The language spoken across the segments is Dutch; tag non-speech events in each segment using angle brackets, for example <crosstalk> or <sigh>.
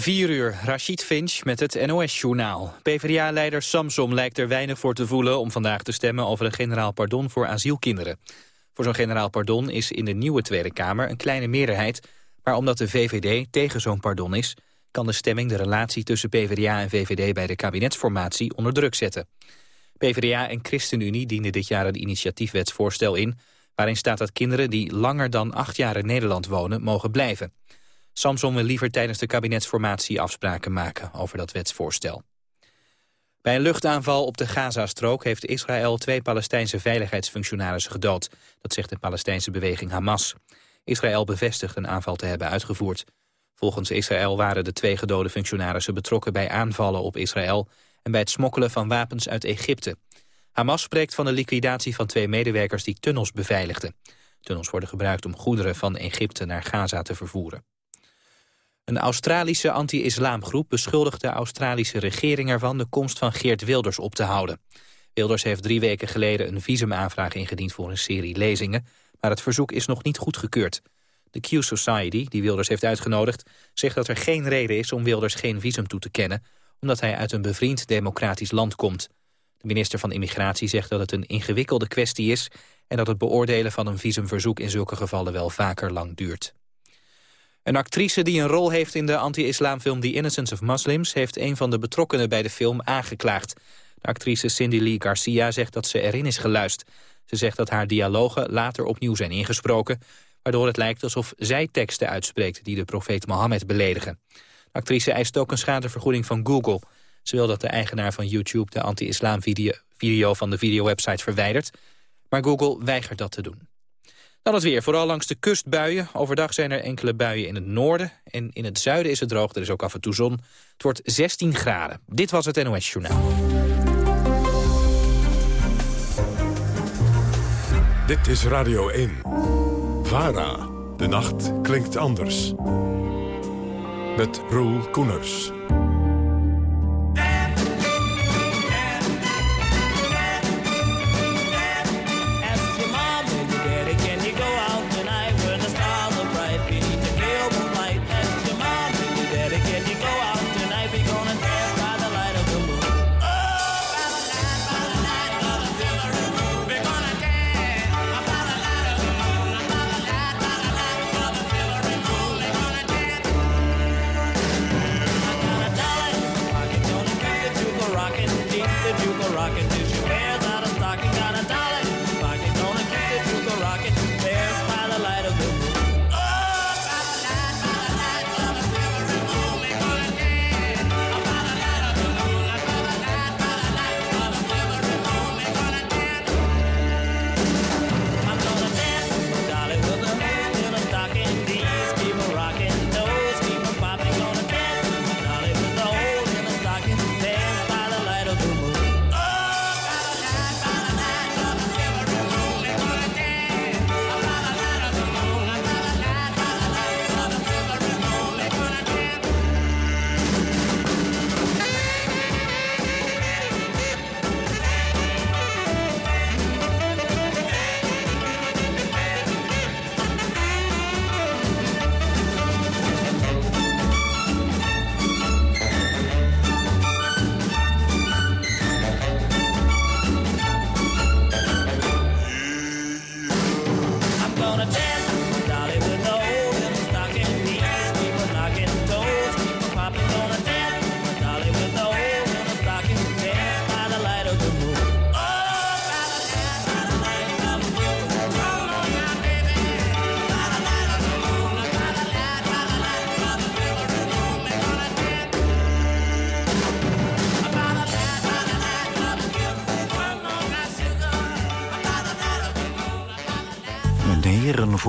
4 uur, Rashid Finch met het NOS-journaal. PvdA-leider Samsom lijkt er weinig voor te voelen om vandaag te stemmen over een generaal pardon voor asielkinderen. Voor zo'n generaal pardon is in de nieuwe Tweede Kamer een kleine meerderheid, maar omdat de VVD tegen zo'n pardon is, kan de stemming de relatie tussen PvdA en VVD bij de kabinetsformatie onder druk zetten. PvdA en ChristenUnie dienden dit jaar een initiatiefwetsvoorstel in, waarin staat dat kinderen die langer dan acht jaar in Nederland wonen mogen blijven. Samson wil liever tijdens de kabinetsformatie afspraken maken over dat wetsvoorstel. Bij een luchtaanval op de Gazastrook heeft Israël twee Palestijnse veiligheidsfunctionarissen gedood. Dat zegt de Palestijnse beweging Hamas. Israël bevestigt een aanval te hebben uitgevoerd. Volgens Israël waren de twee gedode functionarissen betrokken bij aanvallen op Israël en bij het smokkelen van wapens uit Egypte. Hamas spreekt van de liquidatie van twee medewerkers die tunnels beveiligden. Tunnels worden gebruikt om goederen van Egypte naar Gaza te vervoeren. Een Australische anti-islamgroep beschuldigt de Australische regering ervan de komst van Geert Wilders op te houden. Wilders heeft drie weken geleden een visumaanvraag ingediend voor een serie lezingen, maar het verzoek is nog niet goedgekeurd. De Q Society, die Wilders heeft uitgenodigd, zegt dat er geen reden is om Wilders geen visum toe te kennen, omdat hij uit een bevriend democratisch land komt. De minister van Immigratie zegt dat het een ingewikkelde kwestie is en dat het beoordelen van een visumverzoek in zulke gevallen wel vaker lang duurt. Een actrice die een rol heeft in de anti-islamfilm The Innocence of Muslims... heeft een van de betrokkenen bij de film aangeklaagd. De actrice Cindy Lee Garcia zegt dat ze erin is geluisterd. Ze zegt dat haar dialogen later opnieuw zijn ingesproken... waardoor het lijkt alsof zij teksten uitspreekt die de profeet Mohammed beledigen. De actrice eist ook een schadevergoeding van Google. Ze wil dat de eigenaar van YouTube de anti-islam video, video van de videowebsite verwijdert... maar Google weigert dat te doen. Dan het weer, vooral langs de kust buien. Overdag zijn er enkele buien in het noorden. En in het zuiden is het droog, er is ook af en toe zon. Het wordt 16 graden. Dit was het NOS Journaal. Dit is Radio 1. VARA. De nacht klinkt anders. Met Roel Koeners.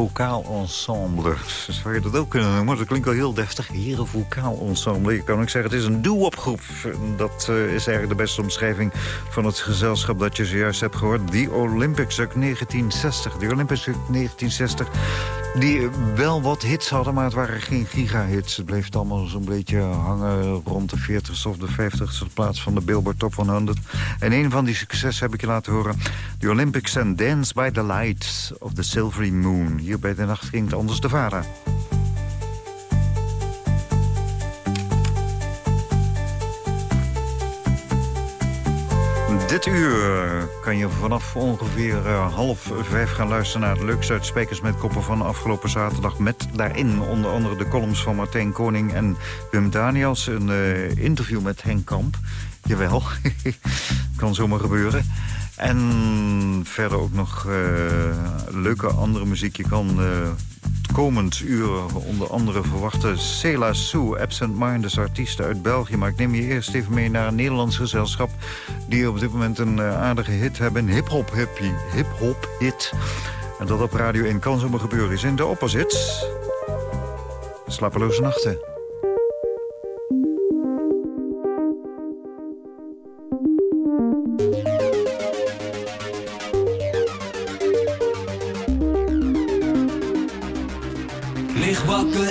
Vocaal ensemble. Zou je dat ook kunnen noemen? Dat klinkt wel heel deftig. Heren vocaal ensemble. Je kan ook zeggen, het is een duo groep Dat uh, is eigenlijk de beste omschrijving van het gezelschap dat je zojuist hebt gehoord. Die Olympics uit 1960. Die Olympics uit 1960 die wel wat hits hadden, maar het waren geen gigahits. Het bleef allemaal zo'n beetje hangen rond de 40ste of de 50ste plaats van de Billboard Top 100. En een van die successen heb ik je laten horen. The Olympics and Dance by the Light of the Silvery Moon. Hier bij de nacht ging het anders de varen. Dit uur kan je vanaf ongeveer uh, half vijf gaan luisteren naar het leukste uit Spijkers met Koppen van afgelopen zaterdag. Met daarin onder andere de columns van Martijn Koning en Wim Daniels. Een uh, interview met Henk Kamp. Jawel, <laughs> kan zomaar gebeuren. En verder ook nog uh, leuke andere muziek. Je kan komend uur onder andere verwachten Cela Sue, Absent Minders, artiesten uit België. Maar ik neem je eerst even mee naar een Nederlands gezelschap... die op dit moment een uh, aardige hit hebben, een hip-hop hip hit. En dat op Radio 1 kan zomaar gebeuren is in de opposites. Slapeloze nachten.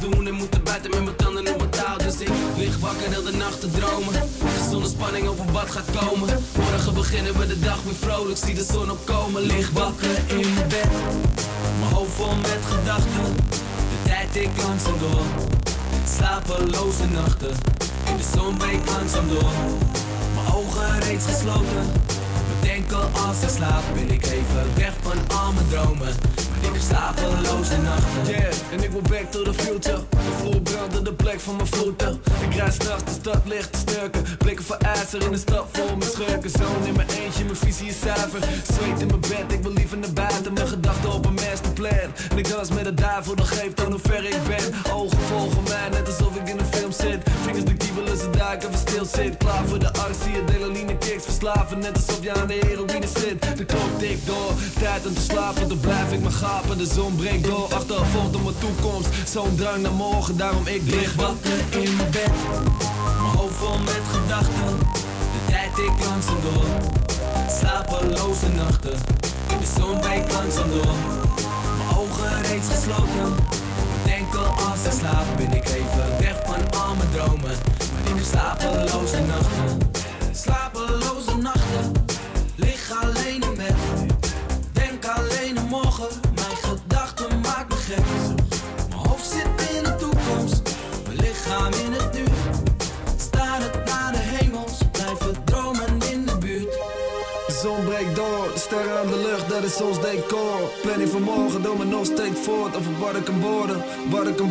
Niets doen en buiten met mijn tanden op mijn touw. Dus ik lig wakker heel de nacht te dromen. Zonder spanning over wat gaat komen. Morgen beginnen we de dag weer vrolijk, zie de zon opkomen. Lig wakker in mijn bed, mijn hoofd vol met gedachten. De tijd ik langzaam door slapeloze nachten. In de zon breekt langzaam door. Mijn ogen reeds gesloten. Bedenken als ik slaap ben ik even weg van al mijn dromen. Ik heb slapeloze nachten. Yeah, en ik wil back to the future. De vloer de plek van mijn voeten. Ik rijd straks de stad licht te snurken. Blikken voor ijzer in de stad vol met schurken. Zoon in mijn eentje, mijn visie is zuiver. Zweet in mijn bed, ik wil liever naar buiten. Mijn gedachten op een masterplan. En ik dans met de duivel, dat geeft aan hoe ver ik ben. Ogen volgen mij, net alsof ik in een film zit. Vingers de kiebelen, ze duiken, even stil zit. Klaar voor de arts, verslaven. Net alsof je aan de heroïne zit. De klok tikt door, tijd om te slapen. Dan blijf ik maar gapen, de zon breekt door. Achtervolgd op mijn toekomst, zo'n drang naar morgen. Daarom ik lig wakker in mijn bed. Mijn hoofd vol met gedachten. De tijd ik langzaam door. Slapeloze nachten. De zon breekt langzaam door. Mijn ogen reeds gesloten. Denken als ik slaap ben ik even weg van al mijn dromen. Maar ik slapeloze nachten. Slapeloze nachten. Lig alleen in bed. Denk alleen aan morgen. Mijn gedachten maken me gek. Mijn hoofd zit in de toekomst. Mijn lichaam in het nu. Staar het naar de hemels. Blijven dromen in de buurt. De zon breekt door, sterren aan de lucht, dat is ons decor. Planning van morgen, doe me nog steeds voort over wat ik kan worden, wat ik kan.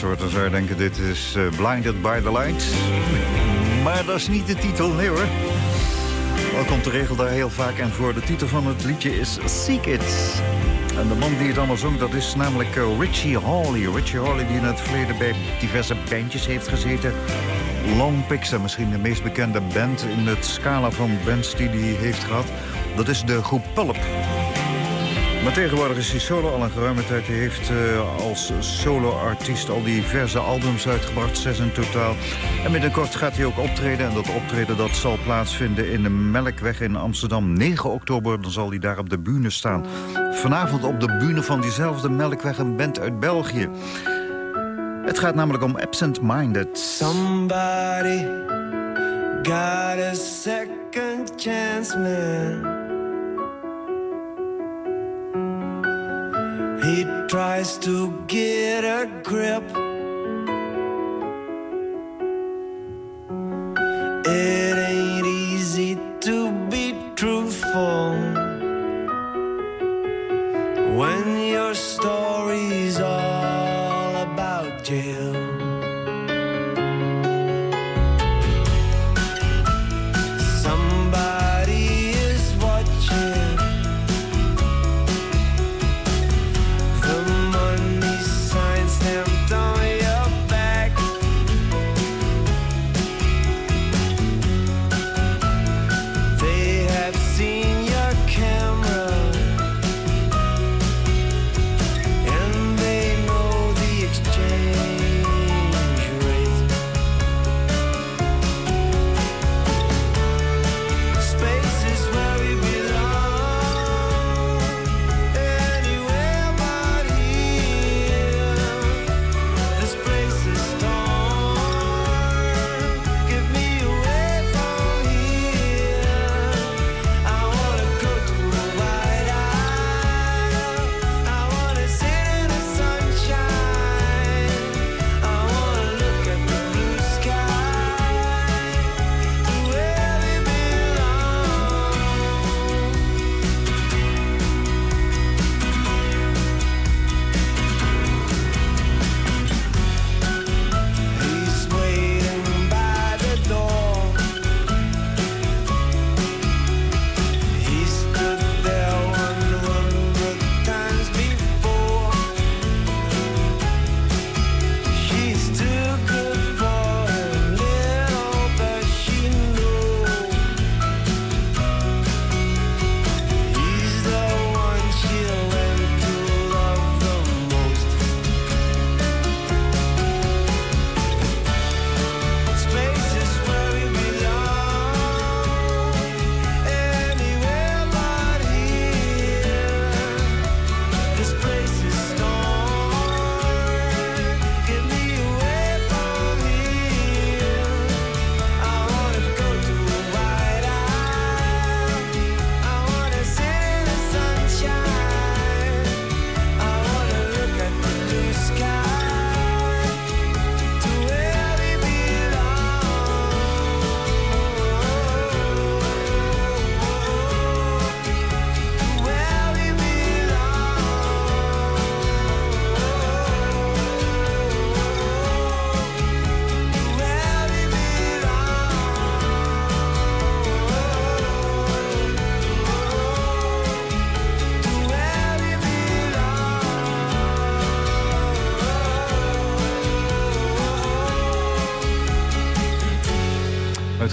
Soort, dan zou je denken, dit is uh, Blinded by the Light. Maar dat is niet de titel, nee hoor. Al komt de regel daar heel vaak en voor. De titel van het liedje is Seek It. En de man die het allemaal zong, dat is namelijk uh, Richie Hawley. Richie Hawley die in het verleden bij diverse bandjes heeft gezeten. Long Pixel, misschien de meest bekende band in het scala van bands die hij heeft gehad. Dat is de groep Pulp. Maar tegenwoordig is hij solo al een geruime tijd. Hij heeft uh, als solo-artiest al diverse albums uitgebracht, zes in totaal. En binnenkort gaat hij ook optreden. En dat optreden dat zal plaatsvinden in de Melkweg in Amsterdam. 9 oktober dan zal hij daar op de bühne staan. Vanavond op de bühne van diezelfde Melkweg, een band uit België. Het gaat namelijk om Absent Minded. Somebody got a second chance, man. He tries to get a grip. It ain't easy to be truthful when your story's all about jail.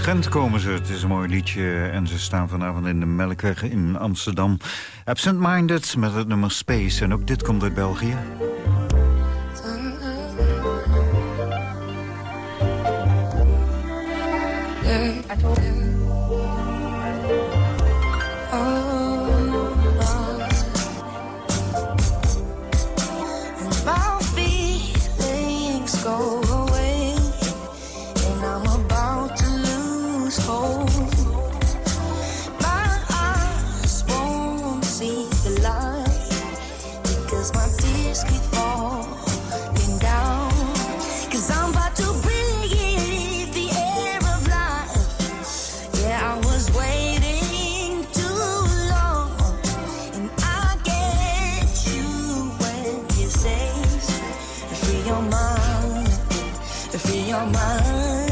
Gent komen ze, het is een mooi liedje. En ze staan vanavond in de Melkweg in Amsterdam. Absent Minded met het nummer Space. En ook dit komt uit België. your mind, Free your mind.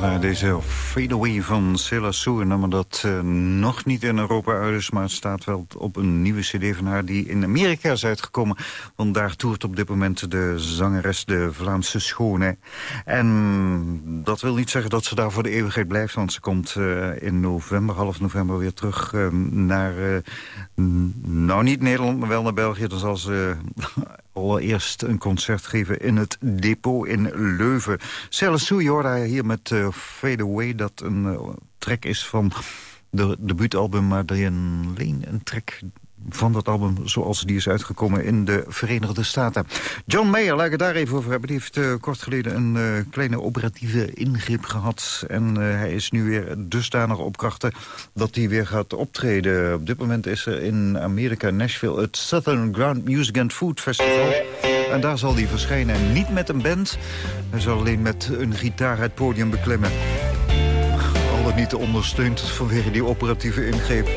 Ajá. Deze Fade Away van Silla Sue. Dat uh, nog niet in Europa uit is... maar het staat wel op een nieuwe cd van haar die in Amerika is uitgekomen. Want daar toert op dit moment de zangeres de Vlaamse Schone. En dat wil niet zeggen dat ze daar voor de eeuwigheid blijft... want ze komt uh, in november, half november weer terug uh, naar... nou, niet Nederland, maar wel naar België. Dan zal ze <laughs> allereerst een concert geven in het depot in Leuven. Celle Jorda hier met Fade Away, dat een uh, track is van de debuutalbum... maar alleen een track van dat album zoals die is uitgekomen in de Verenigde Staten. John Mayer, laat ik het daar even over hebben. Die heeft uh, kort geleden een uh, kleine operatieve ingreep gehad. En hij is nu weer dusdanig op krachten dat hij weer gaat optreden. Op dit moment is er in Amerika, Nashville, het Southern Ground Music and Food Festival. En daar zal hij verschijnen. Niet met een band, hij zal alleen met een gitaar het podium beklimmen. Al dat niet ondersteund vanwege die operatieve ingreep.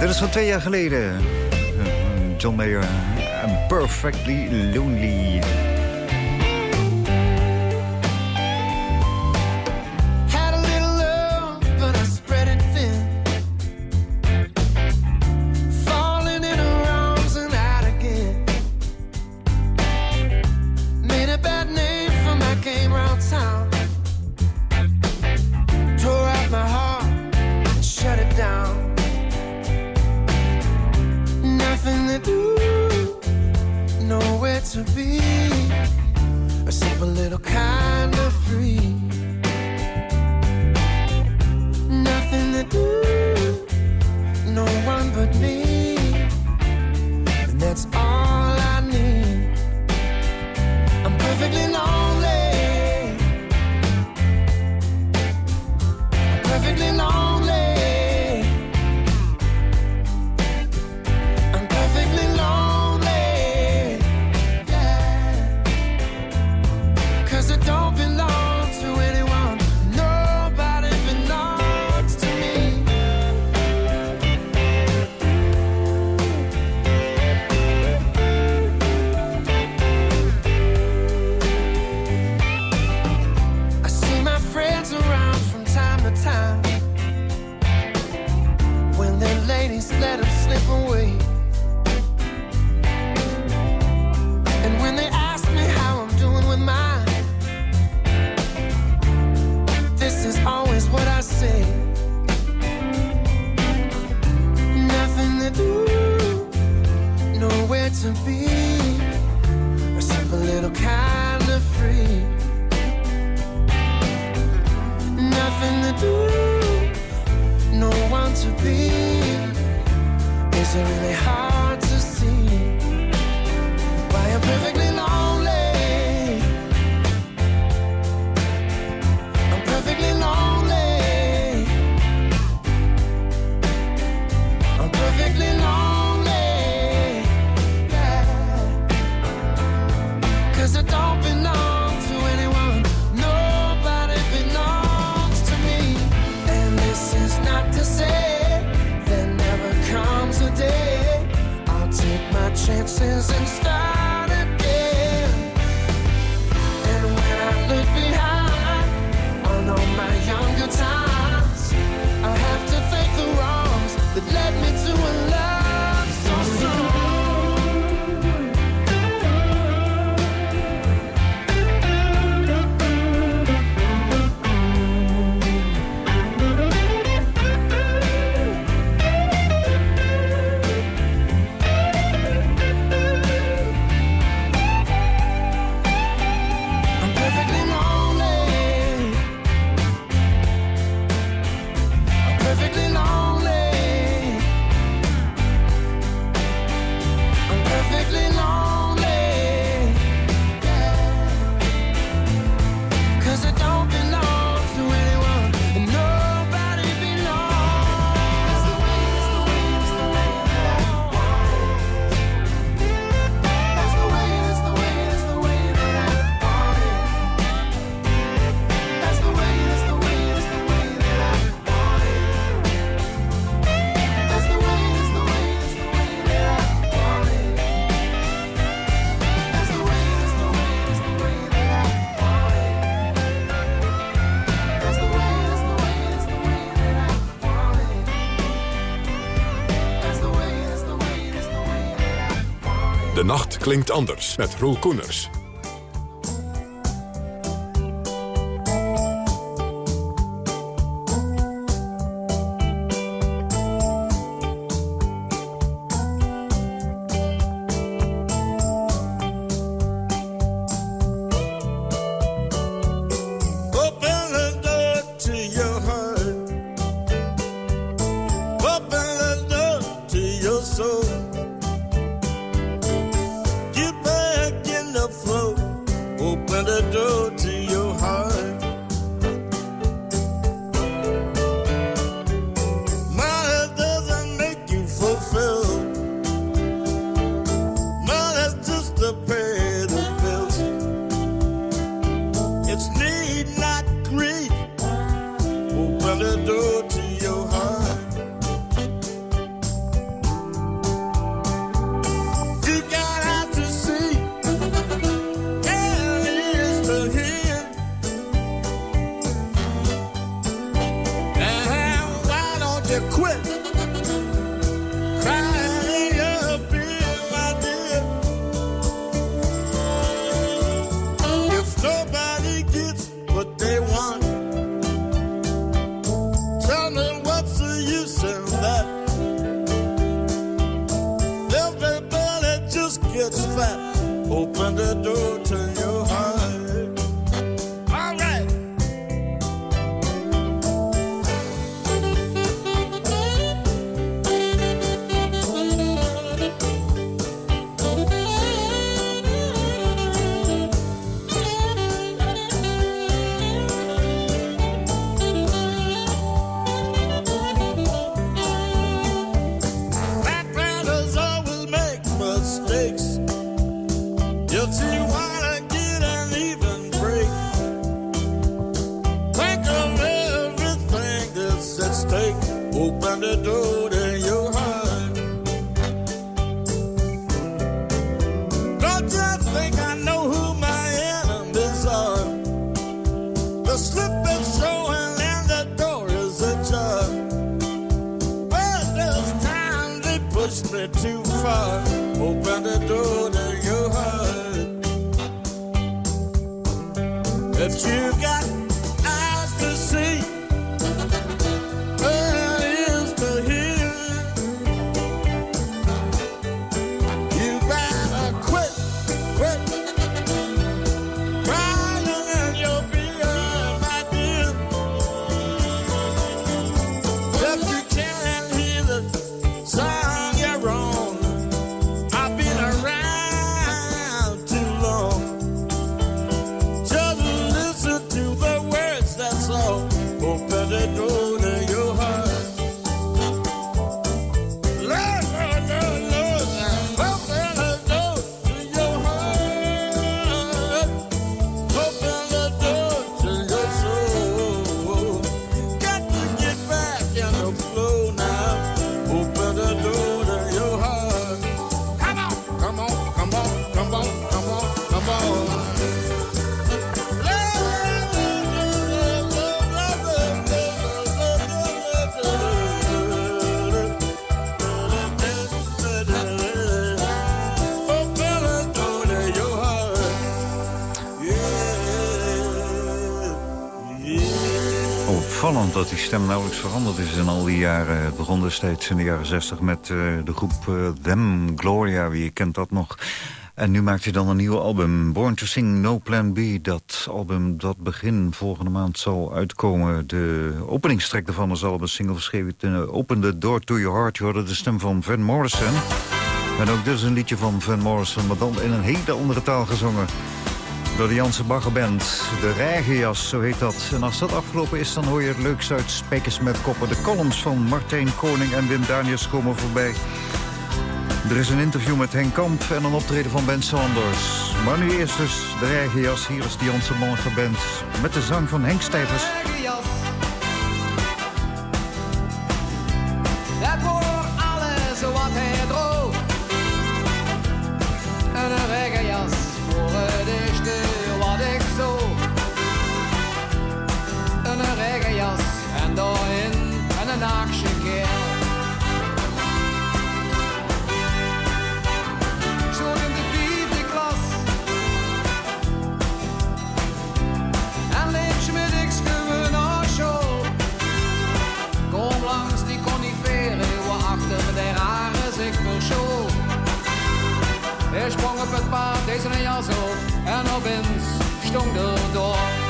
Dit is van twee jaar geleden. John Mayer, I'm Perfectly Lonely. Nacht klinkt anders met Roel Koeners. gets fat, open the door to your heart. Opvallend dat die stem nauwelijks veranderd is in al die jaren. Het begon destijds in de jaren 60 met eh, de groep eh, Them, Gloria, wie kent dat nog. En nu maakt hij dan een nieuw album, Born to Sing No Plan B. Dat album dat begin volgende maand zal uitkomen. De openingstrek daarvan is al een single geschreven. Uh, Open the Door to Your Heart. Je hoorde de stem van Van Morrison. En ook is een liedje van Van Morrison, maar dan in een hele andere taal gezongen. Door de Janse Bagger Band. De Regenjas, zo heet dat. En als dat afgelopen is, dan hoor je het leukst uit Spijkers met Koppen. De columns van Martijn Koning en Wim Daniels komen voorbij. Er is een interview met Henk Kamp en een optreden van Ben Sanders. Maar nu eerst dus de Regenjas. Hier is de Janse Bagger Band met de zang van Henk Stijvers. Hij sprong op het paard, deze een jas op, en opeens stond er door.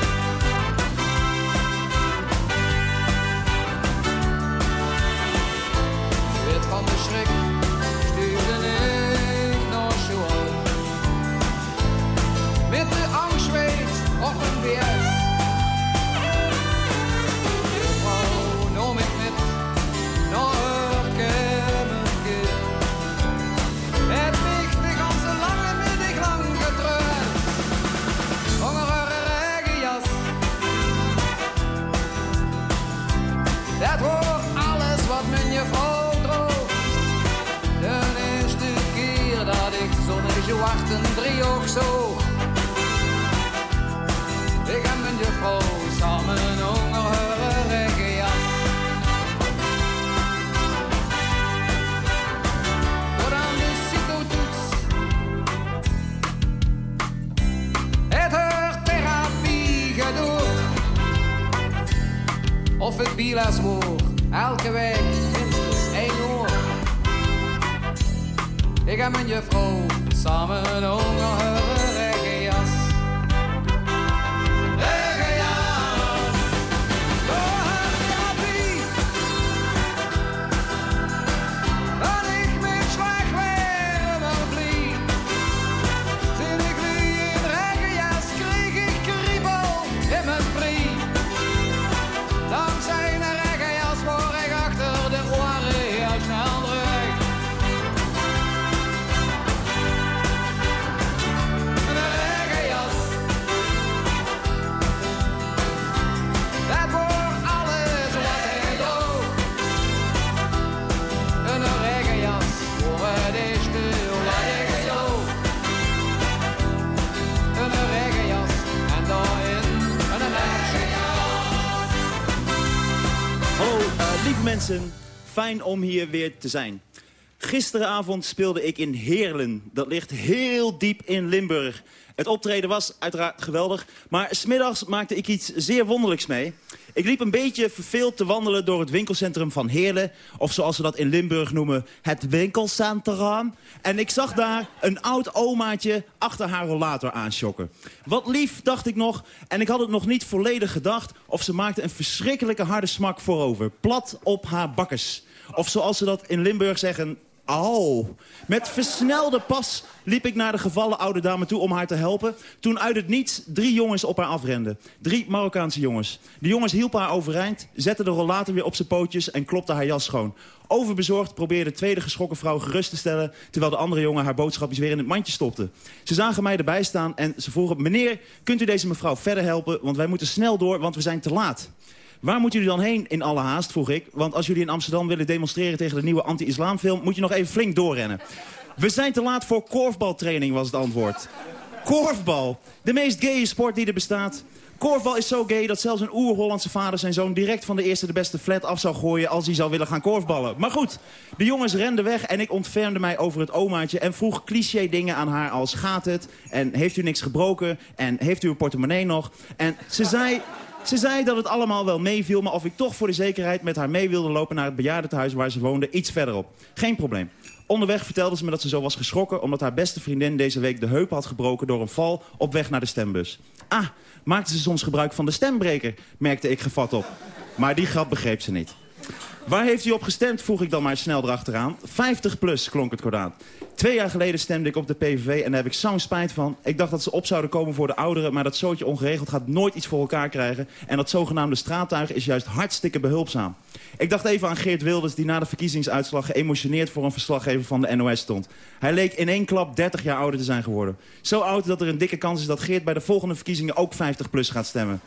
Mensen, fijn om hier weer te zijn. Gisteravond speelde ik in Heerlen. Dat ligt heel diep in Limburg. Het optreden was uiteraard geweldig, maar smiddags maakte ik iets zeer wonderlijks mee. Ik liep een beetje verveeld te wandelen door het winkelcentrum van Heerlen... of zoals ze dat in Limburg noemen, het winkelcentrum. En ik zag daar een oud omaatje achter haar rollator aanschokken. Wat lief, dacht ik nog, en ik had het nog niet volledig gedacht... of ze maakte een verschrikkelijke harde smak voorover, plat op haar bakkes. Of zoals ze dat in Limburg zeggen, Met versnelde pas liep ik naar de gevallen oude dame toe om haar te helpen... toen uit het niets drie jongens op haar afrenden. Drie Marokkaanse jongens. De jongens hielpen haar overeind, zetten de rollator weer op zijn pootjes... en klopten haar jas schoon. Overbezorgd probeerde de tweede geschrokken vrouw gerust te stellen... terwijl de andere jongen haar boodschapjes weer in het mandje stopte. Ze zagen mij erbij staan en ze vroegen... meneer, kunt u deze mevrouw verder helpen, want wij moeten snel door, want we zijn te laat. Waar moeten jullie dan heen in alle haast, vroeg ik. Want als jullie in Amsterdam willen demonstreren tegen de nieuwe anti-islamfilm... moet je nog even flink doorrennen. We zijn te laat voor korfbaltraining, was het antwoord. Korfbal, de meest gaye sport die er bestaat. Korfbal is zo gay dat zelfs een oer-Hollandse vader zijn zoon... direct van de eerste de beste flat af zou gooien als hij zou willen gaan korfballen. Maar goed, de jongens renden weg en ik ontfermde mij over het omaatje... en vroeg cliché dingen aan haar als gaat het? En heeft u niks gebroken? En heeft u uw portemonnee nog? En ze zei... Ze zei dat het allemaal wel meeviel, maar of ik toch voor de zekerheid met haar mee wilde lopen naar het bejaardentehuis waar ze woonde, iets verderop. Geen probleem. Onderweg vertelde ze me dat ze zo was geschrokken omdat haar beste vriendin deze week de heup had gebroken door een val op weg naar de stembus. Ah, maakte ze soms gebruik van de stembreker, merkte ik gevat op. Maar die grap begreep ze niet. Waar heeft u op gestemd, vroeg ik dan maar snel erachteraan. 50 plus, klonk het kordaan. Twee jaar geleden stemde ik op de PVV en daar heb ik zo'n spijt van. Ik dacht dat ze op zouden komen voor de ouderen, maar dat zootje ongeregeld gaat nooit iets voor elkaar krijgen. En dat zogenaamde straattuig is juist hartstikke behulpzaam. Ik dacht even aan Geert Wilders, die na de verkiezingsuitslag geëmotioneerd voor een verslaggever van de NOS stond. Hij leek in één klap 30 jaar ouder te zijn geworden. Zo oud dat er een dikke kans is dat Geert bij de volgende verkiezingen ook 50 plus gaat stemmen.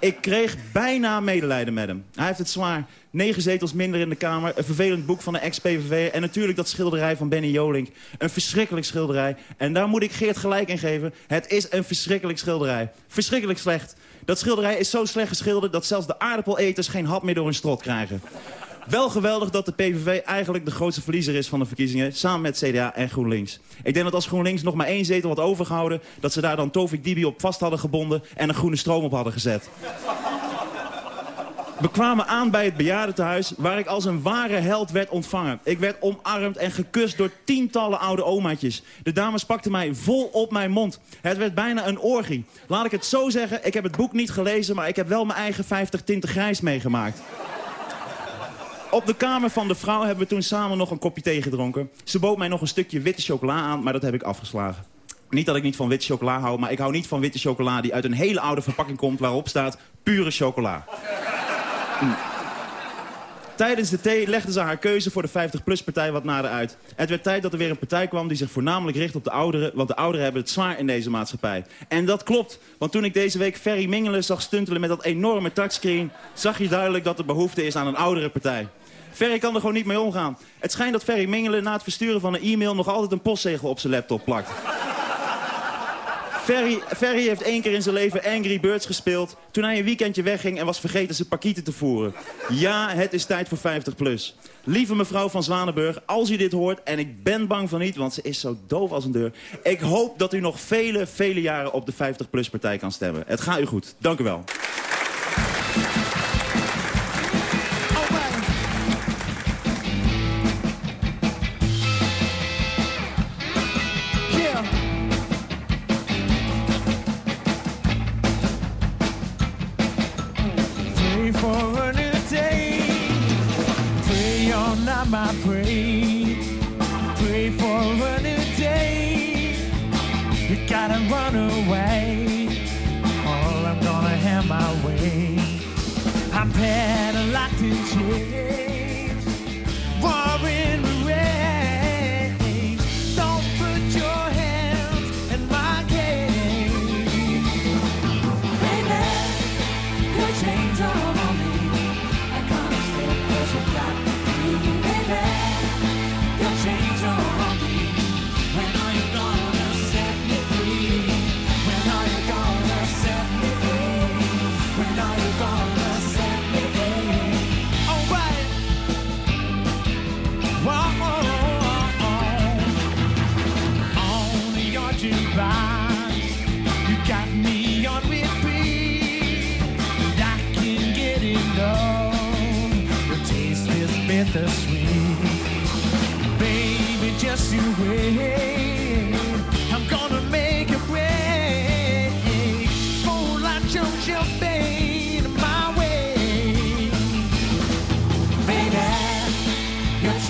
Ik kreeg bijna medelijden met hem. Hij heeft het zwaar. Negen zetels minder in de Kamer, een vervelend boek van de ex-PVV... en natuurlijk dat schilderij van Benny Jolink. Een verschrikkelijk schilderij. En daar moet ik Geert gelijk in geven. Het is een verschrikkelijk schilderij. Verschrikkelijk slecht. Dat schilderij is zo slecht geschilderd... dat zelfs de aardappeleters geen hap meer door hun strot krijgen. Wel geweldig dat de PVV eigenlijk de grootste verliezer is van de verkiezingen... samen met CDA en GroenLinks. Ik denk dat als GroenLinks nog maar één zetel had overgehouden... dat ze daar dan Tovik Dibi op vast hadden gebonden... en een groene stroom op hadden gezet. We kwamen aan bij het bejaardentehuis waar ik als een ware held werd ontvangen. Ik werd omarmd en gekust door tientallen oude omaatjes. De dames pakten mij vol op mijn mond. Het werd bijna een orgie. Laat ik het zo zeggen, ik heb het boek niet gelezen... maar ik heb wel mijn eigen 50 tinten grijs meegemaakt. Op de kamer van de vrouw hebben we toen samen nog een kopje thee gedronken. Ze bood mij nog een stukje witte chocola aan, maar dat heb ik afgeslagen. Niet dat ik niet van witte chocola hou, maar ik hou niet van witte chocola... die uit een hele oude verpakking komt waarop staat pure chocola. Tijdens de thee legde ze haar keuze voor de 50-plus-partij wat nader uit. Het werd tijd dat er weer een partij kwam die zich voornamelijk richt op de ouderen... want de ouderen hebben het zwaar in deze maatschappij. En dat klopt, want toen ik deze week Ferry Mingelen zag stuntelen met dat enorme touchscreen... zag je duidelijk dat er behoefte is aan een oudere partij. Ferry kan er gewoon niet mee omgaan. Het schijnt dat Ferry Mingelen na het versturen van een e-mail... nog altijd een postzegel op zijn laptop plakt. Ferry, heeft één keer in zijn leven Angry Birds gespeeld... toen hij een weekendje wegging en was vergeten zijn pakieten te voeren. Ja, het is tijd voor 50 plus. Lieve mevrouw van Zwanenburg, als u dit hoort... en ik ben bang van niet, want ze is zo doof als een deur... ik hoop dat u nog vele, vele jaren op de 50 plus partij kan stemmen. Het gaat u goed. Dank u wel.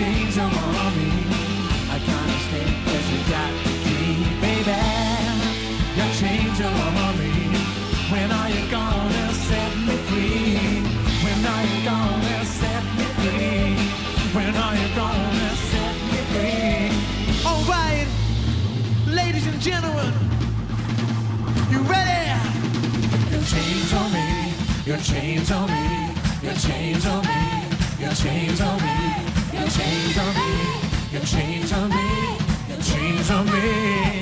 Chains on me. I can't escape 'cause you got the key. Baby, your chains on me. When are you gonna set me free? When are you gonna set me free? When are you gonna set me free? All right, ladies and gentlemen, you ready? Your chains on me, your chains on me, your chains on me, your chains on me, chains on me, your chains on me, your chains on me.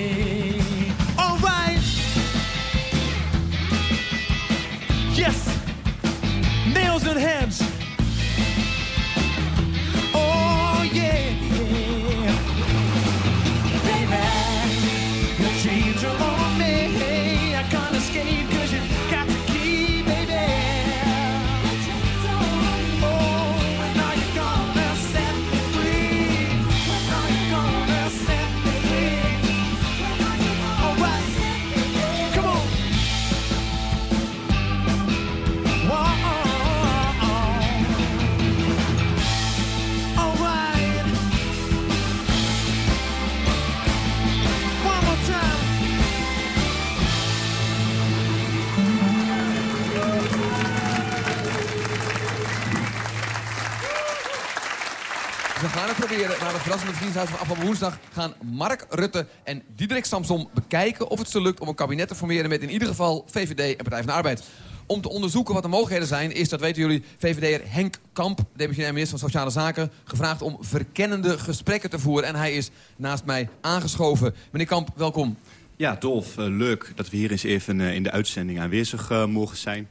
Vriendhuis van afgelopen woensdag gaan Mark Rutte en Diederik Samsom bekijken of het ze lukt om een kabinet te formeren met in ieder geval VVD en Partij van de Arbeid. Om te onderzoeken wat de mogelijkheden zijn, is, dat weten jullie, VVD'er Henk Kamp, demissionair minister van Sociale Zaken, gevraagd om verkennende gesprekken te voeren. En hij is naast mij aangeschoven. Meneer Kamp, welkom. Ja, Dolf, eh, leuk dat we hier eens even eh, in de uitzending aanwezig eh, mogen zijn.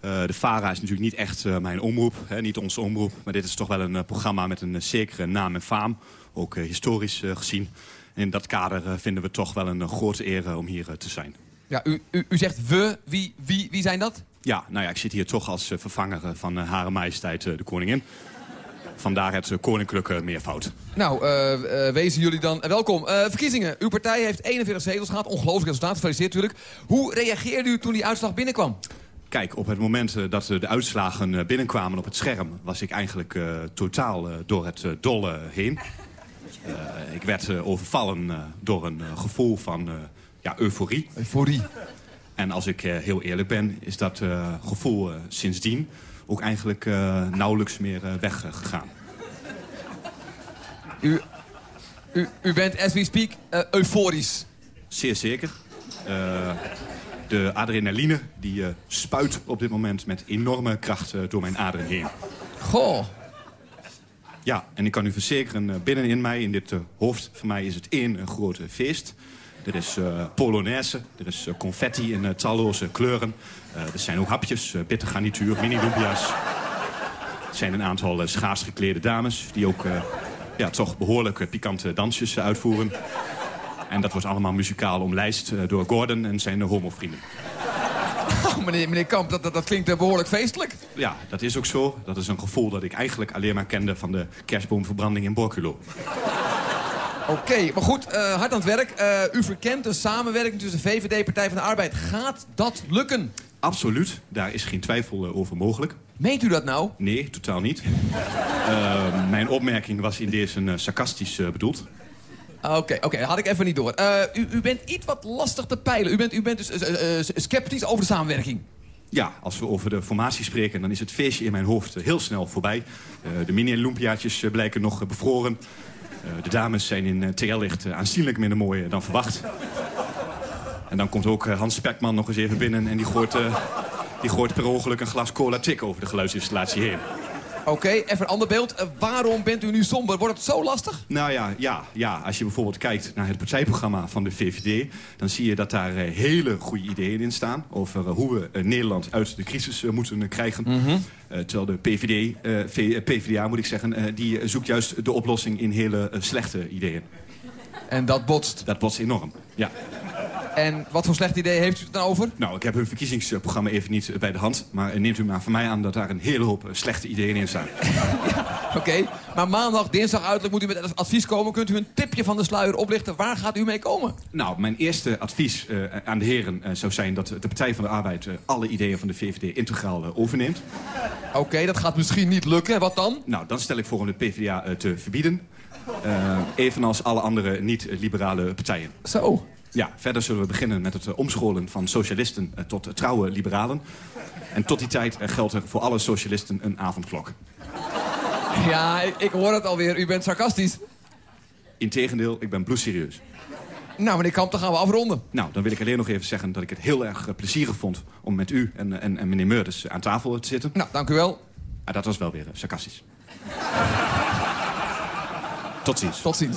Eh, de VARA is natuurlijk niet echt eh, mijn omroep, hè, niet onze omroep. Maar dit is toch wel een eh, programma met een zekere naam en faam. Ook historisch gezien. En in dat kader vinden we het toch wel een grote eer om hier te zijn. Ja, u, u, u zegt we. Wie, wie, wie zijn dat? Ja, nou ja, ik zit hier toch als vervanger van Hare Majesteit de Koningin. Vandaar het koninklijke meervoud. Nou, wezen jullie dan welkom. Verkiezingen. Uw partij heeft 41 zetels gehad. Ongelooflijk resultaat. Gefeliciteerd natuurlijk. Hoe reageerde u toen die uitslag binnenkwam? Kijk, op het moment eh, dat de uitslagen eh, binnenkwamen op het scherm... was ik eigenlijk eh, totaal door het dolle heen. Ik werd overvallen door een gevoel van ja, euforie. Euforie. En als ik heel eerlijk ben, is dat gevoel sindsdien... ook eigenlijk nauwelijks meer weggegaan. U, u, u bent, as we speak, euforisch. Zeer zeker. De adrenaline die eh, spuit op dit moment met enorme kracht eh, door mijn aderen heen. Goh. Ja, en ik kan u verzekeren, eh, binnenin mij, in dit hoofd van mij, is het één een grote feest. Er is polonaise, er is confetti in talloze kleuren. Er zijn ook hapjes, uh, bitter garnituur, mini-lumpia's. Er zijn een aantal schaars geklede dames... die ook ja, toch behoorlijk eh, pikante dansjes uitvoeren. En dat wordt allemaal muzikaal omlijst eh, door Gordon en zijn uh, homovrienden. Oh, meneer, meneer Kamp, dat, dat, dat klinkt eh, behoorlijk feestelijk. Ja, dat is ook zo. Dat is een gevoel dat ik eigenlijk alleen maar kende... van de kerstboomverbranding in Borculo. Oké, maar goed, eh, hard aan het werk. Eh, u verkent de samenwerking tussen VVD en Partij van de Arbeid. Gaat dat lukken? Absoluut, daar is geen twijfel eh, over mogelijk. Meent u dat nou? Nee, totaal niet. Eh, mijn opmerking was in deze sarcastisch bedoeld. Oké, oké, dat had ik even niet door. Uh, u, u, bent iets wat lastig te peilen. U bent, u bent dus uh, sceptisch over de samenwerking. Ja, als we over de formatie spreken, dan is het feestje in mijn hoofd heel snel voorbij. de mini-olympiaatjes blijken nog bevroren. de dames zijn in TL-licht aanzienlijk minder mooi dan verwacht. En dan komt ook Hans Spekman nog eens even binnen en die gooit, die gooit per ongeluk een glas cola tik over de geluidsinstallatie heen. Oké, okay, even een ander beeld. Uh, waarom bent u nu somber? Wordt het zo lastig? Nou ja, ja, ja, als je bijvoorbeeld kijkt naar het partijprogramma van de VVD... dan zie je dat daar uh, hele goede ideeën in staan... over uh, hoe we Nederland uit de crisis moeten krijgen. Mm -hmm. terwijl de PVD, v, PvdA, moet ik zeggen, die zoekt juist de oplossing in hele slechte ideeën. En dat botst? Dat botst enorm, ja. En wat voor slecht idee heeft u het dan over? Nou, ik heb hun verkiezingsprogramma even niet bij de hand. Maar neemt u maar van mij aan dat daar een hele hoop eh, slechte ideeën in staan. <laughs> Oké, maar maandag, dinsdag uiterlijk moet u met advies komen. Kunt u een tipje van de sluier oplichten? Waar gaat u mee komen? Nou, mijn eerste advies eh, aan de heren eh, zou zijn... dat de Partij van de Arbeid alle ideeën van de VVD integraal overneemt. Oké, dat gaat misschien niet lukken. Wat dan? Nou, dan stel ik voor om de PvdA te verbieden. Eh, evenals alle andere niet-liberale partijen. Zo. Ja, verder zullen we beginnen met het eh, omscholen van socialisten eh, tot trouwe liberalen. En tot die tijd geldt er voor alle socialisten een avondklok. Ja, ik, ik hoor het alweer. U bent sarcastisch. Integendeel, ik ben bloedserieus. Nou, meneer Kamp, dan gaan we afronden. Nou, dan wil ik alleen nog even zeggen dat ik het heel erg plezierig vond... om met u en, en, en meneer Meurders aan tafel te zitten. Nou, dank u wel. Maar dat was wel weer sarcastisch. Tot ziens.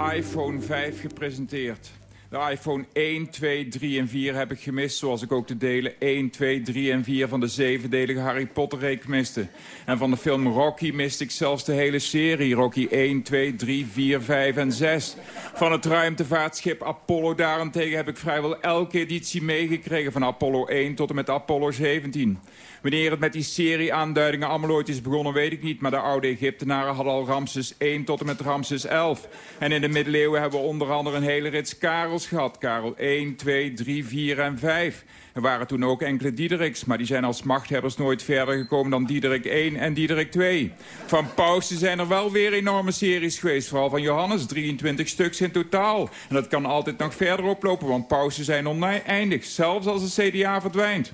iPhone 5 gepresenteerd. De iPhone 1, 2, 3 en 4 heb ik gemist, zoals ik ook de delen 1, 2, 3 en 4 van de zevendelige Harry Potter-reeks miste. En van de film Rocky miste ik zelfs de hele serie, Rocky 1, 2, 3, 4, 5 en 6. Van het ruimtevaartschip Apollo daarentegen heb ik vrijwel elke editie meegekregen, van Apollo 1 tot en met Apollo 17. Wanneer het met die serie-aanduidingen allemaal ooit is begonnen, weet ik niet. Maar de oude Egyptenaren hadden al Ramses 1 tot en met Ramses 11. En in de middeleeuwen hebben we onder andere een hele rits Karels gehad. Karel 1, 2, 3, 4 en 5. Er waren toen ook enkele Diederiks, maar die zijn als machthebbers nooit verder gekomen dan Diederik 1 en Diederik 2. Van Pausen zijn er wel weer enorme series geweest, vooral van Johannes, 23 stuks in totaal. En dat kan altijd nog verder oplopen, want pauzen zijn oneindig, zelfs als de CDA verdwijnt.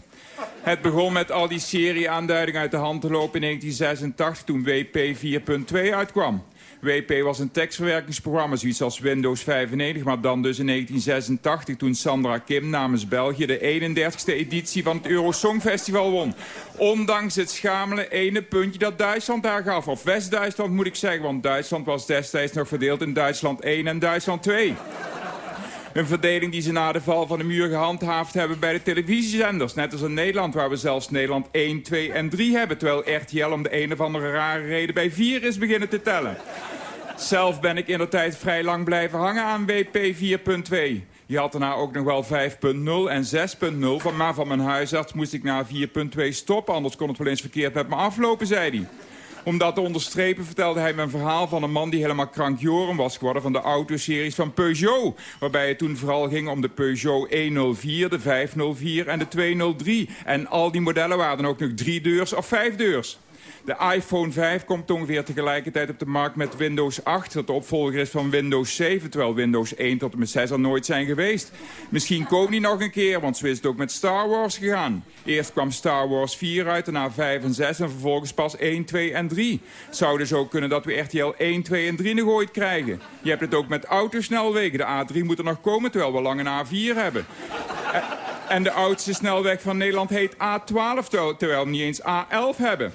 Het begon met al die serie-aanduidingen uit de hand te lopen in 1986 toen WP 4.2 uitkwam. WP was een tekstverwerkingsprogramma, zoiets als Windows 95... maar dan dus in 1986 toen Sandra Kim namens België... de 31ste editie van het Eurosongfestival won. Ondanks het schamele ene puntje dat Duitsland daar gaf. Of West-Duitsland moet ik zeggen, want Duitsland was destijds nog verdeeld... in Duitsland 1 en Duitsland 2. Een verdeling die ze na de val van de muur gehandhaafd hebben bij de televisiezenders. Net als in Nederland, waar we zelfs Nederland 1, 2 en 3 hebben. Terwijl RTL om de een of andere rare reden bij 4 is beginnen te tellen. Zelf ben ik in de tijd vrij lang blijven hangen aan WP 4.2. Je had daarna ook nog wel 5.0 en 6.0. Van, maar van mijn huisarts moest ik na 4.2 stoppen. Anders kon het wel eens verkeerd met me aflopen, zei hij. Om dat te onderstrepen vertelde hij een verhaal van een man die helemaal krankjoren was geworden van de autoseries van Peugeot. Waarbij het toen vooral ging om de Peugeot 104, de 504 en de 203. En al die modellen waren dan ook nog drie deurs of vijf deurs. De iPhone 5 komt ongeveer tegelijkertijd op de markt met Windows 8... dat de opvolger is van Windows 7, terwijl Windows 1 tot en met 6 er nooit zijn geweest. Misschien komt die nog een keer, want zo is het ook met Star Wars gegaan. Eerst kwam Star Wars 4 uit, daarna 5 en 6 en vervolgens pas 1, 2 en 3. Zou dus ook kunnen dat we RTL 1, 2 en 3 nog ooit krijgen. Je hebt het ook met autosnelwegen. De A3 moet er nog komen, terwijl we lang een A4 hebben. En- de oudste snelweg van Nederland heet A12, terwijl terwijl we niet eens A11 hebben.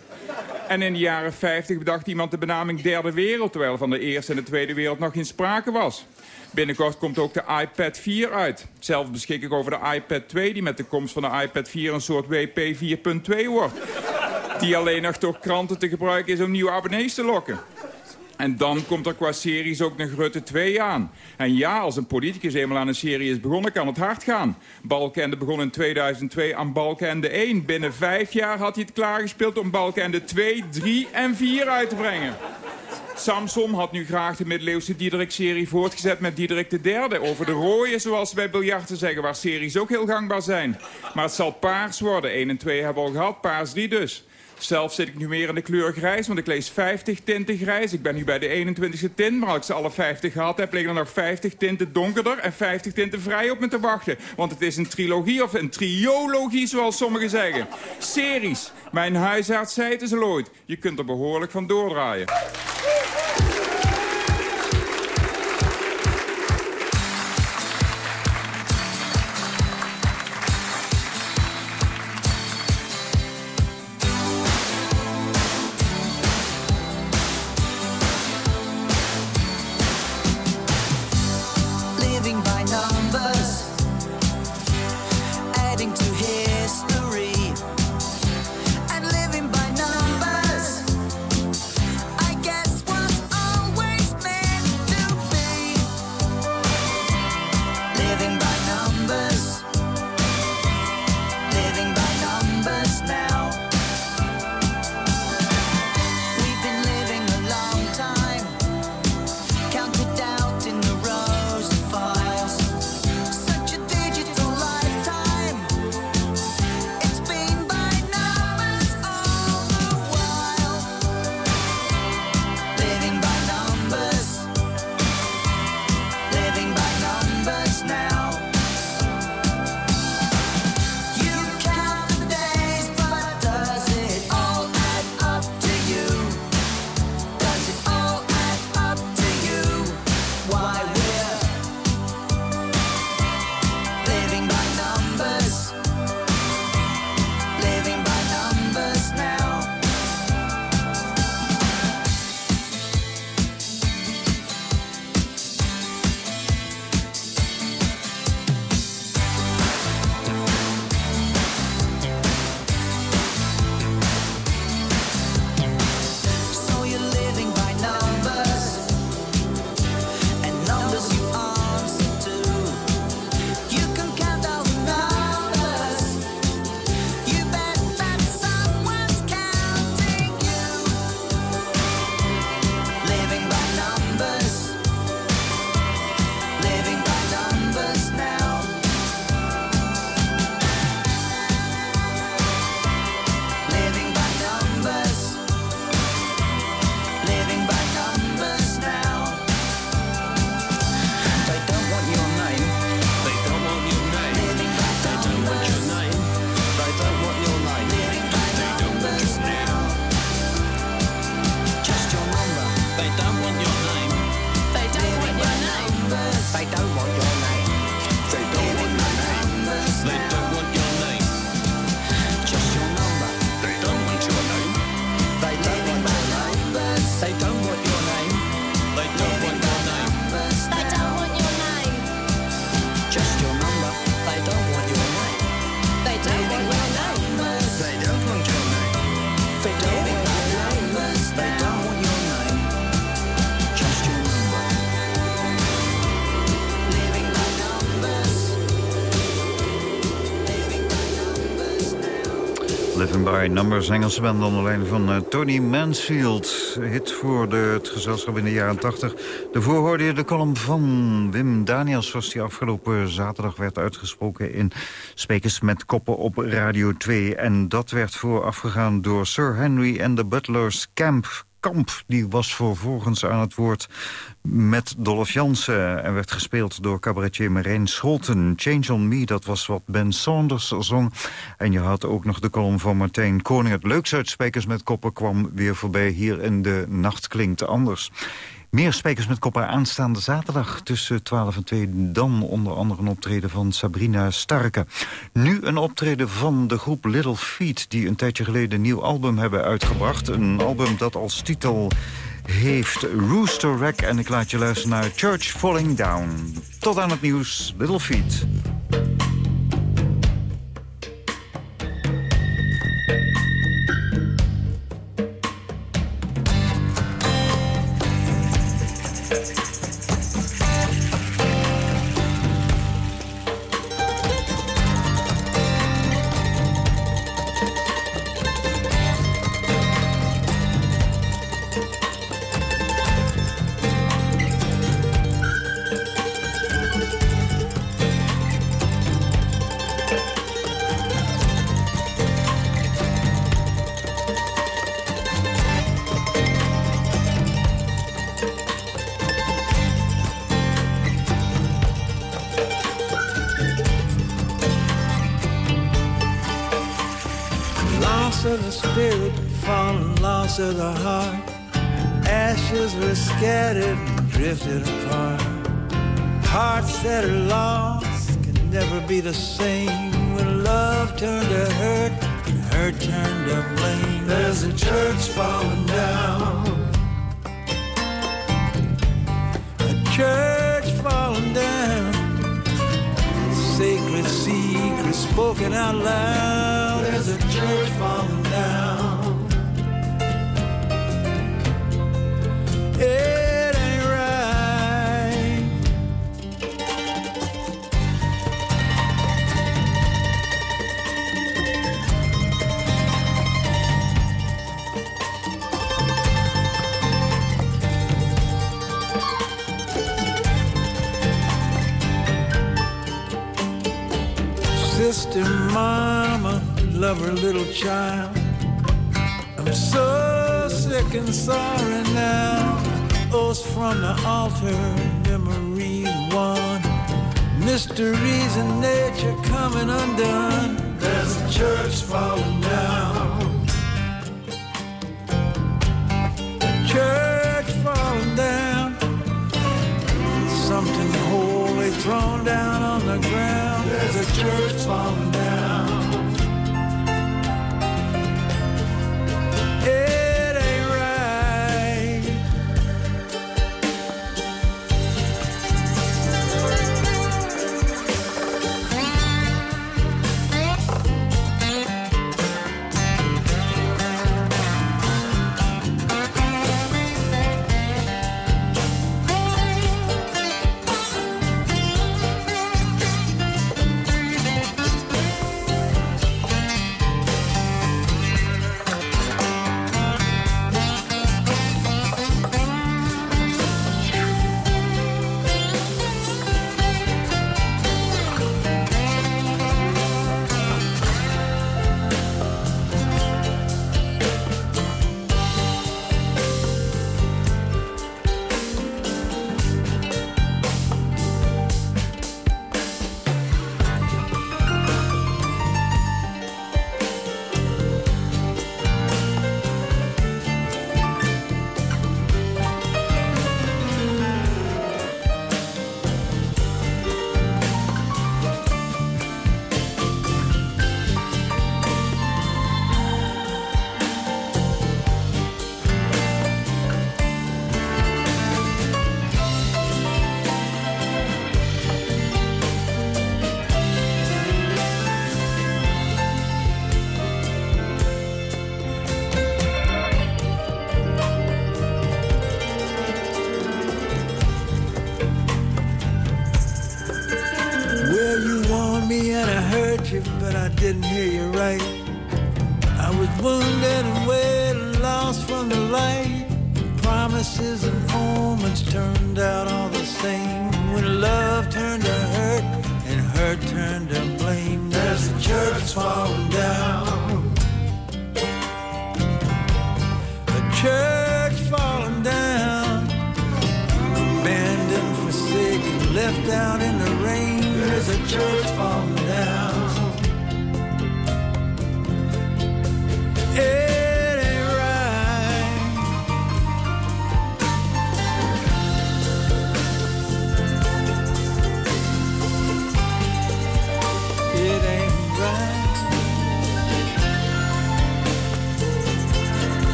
En in de jaren 50 bedacht iemand de benaming derde wereld... terwijl van de Eerste en de Tweede Wereld nog geen sprake was. Binnenkort komt ook de iPad 4 uit. Zelf beschik ik over de iPad 2... die met de komst van de iPad 4 een soort WP 4.2 wordt. Die alleen nog door kranten te gebruiken is om nieuwe abonnees te lokken. En dan komt er qua series ook nog Rutte 2 aan. En ja, als een politicus eenmaal aan een serie is begonnen, kan het hard gaan. Balkenende begon in 2002 aan Balkenende 1. Binnen vijf jaar had hij het klaargespeeld om Balkenende 2, 3 en 4 uit te brengen. Samson had nu graag de middeleeuwse Diederik-serie voortgezet met Diederik de derde. Over de rooien, zoals ze bij biljarten zeggen, waar series ook heel gangbaar zijn. Maar het zal paars worden. 1 en 2 hebben we al gehad, paars 3 dus. Zelf zit ik nu meer in de kleur grijs, want ik lees 50 tinten grijs. Ik ben nu bij de 21ste tint, maar als ik ze alle 50 gehad heb... liggen er nog 50 tinten donkerder en 50 tinten vrij op me te wachten. Want het is een trilogie of een triologie, zoals sommigen zeggen. Series. Mijn huisarts zei het is ooit. Je kunt er behoorlijk van doordraaien. Numbers, Engelse band onder leiding van eh, Tony Mansfield. Hit voor de, het gezelschap in de jaren 80. Daarvoor hoorde je de column van Wim Daniels... zoals die afgelopen zaterdag werd uitgesproken in Spekers met Koppen op Radio 2. En dat werd voorafgegaan door Sir Henry en de Butlers Camp... Kamp, die was vervolgens aan het woord met Dolph Jansen... en werd gespeeld door cabaretier Marijn Scholten. Change on Me, dat was wat Ben Saunders zong. En je had ook nog de column van Martijn Koning. Het leukste uit Spijkers met Koppen kwam weer voorbij hier in de Nacht Klinkt Anders. Meer Spijkers met Koppen aanstaande zaterdag tussen 12 en 2. Dan onder andere een optreden van Sabrina Starke. Nu een optreden van de groep Little Feet... die een tijdje geleden een nieuw album hebben uitgebracht. Een album dat als titel heeft Rooster Rack. En ik laat je luisteren naar Church Falling Down. Tot aan het nieuws, Little Feet. Little child. I'm so sick and sorry now. Oaths from the altar, memories won. Mysteries in nature coming undone. There's a church falling down. A church falling down. Something holy thrown down on the ground. There's a church falling down.